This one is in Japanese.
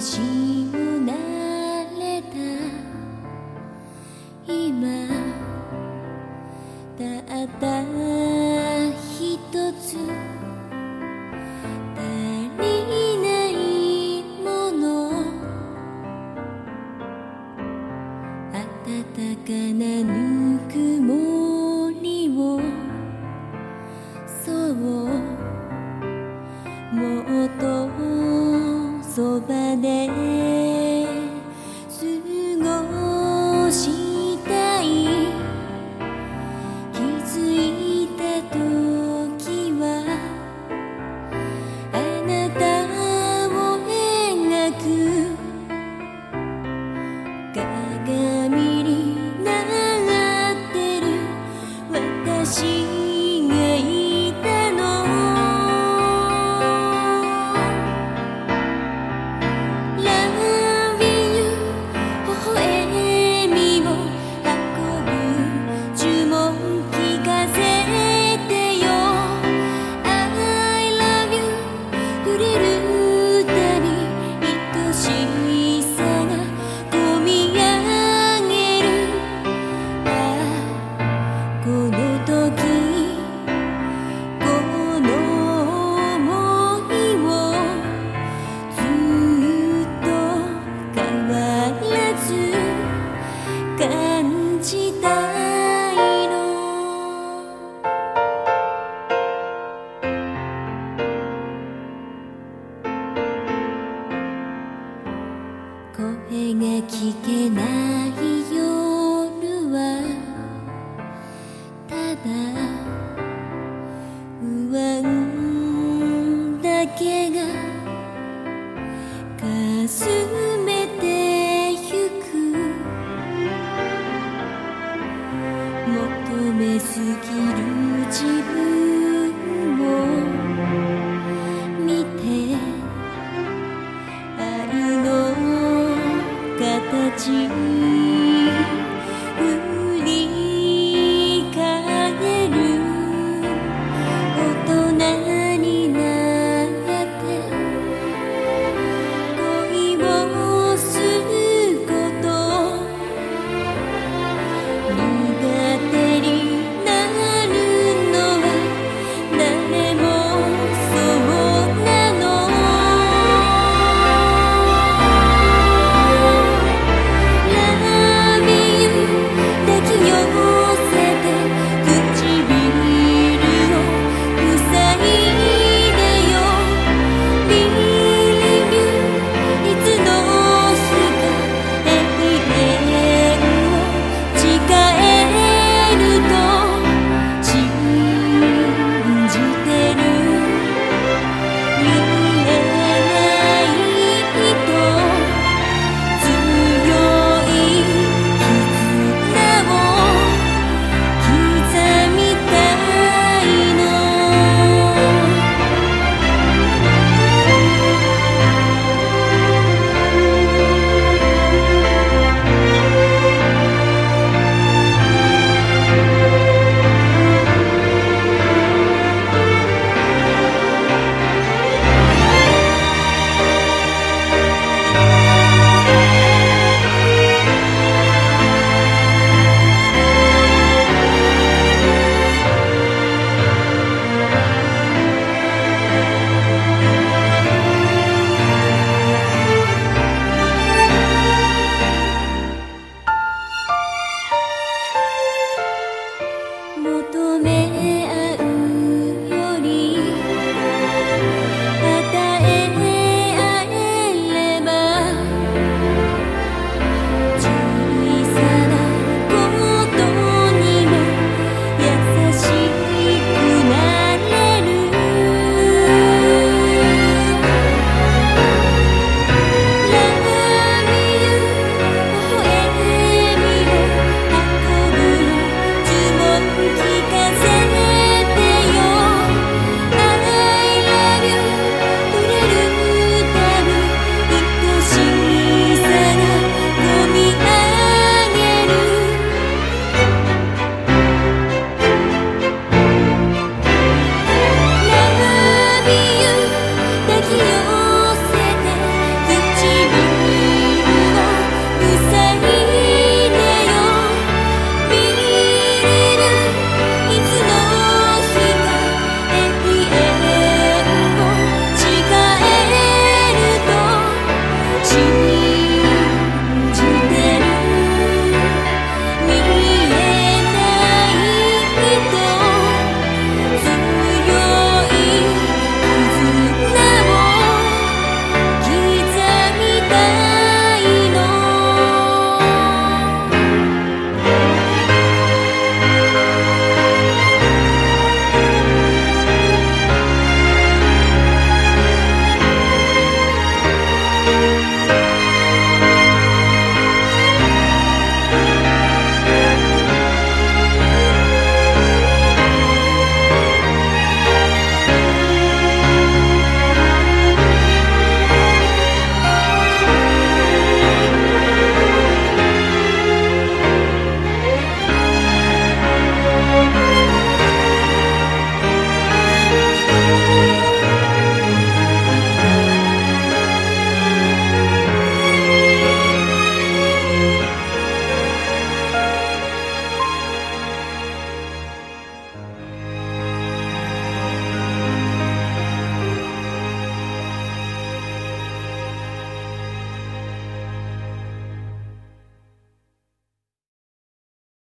いま慣れた。今たった一つ足りないもの。暖かなぬくもり。day. 不安だけがかすめてゆく。求めすぎる自分。求め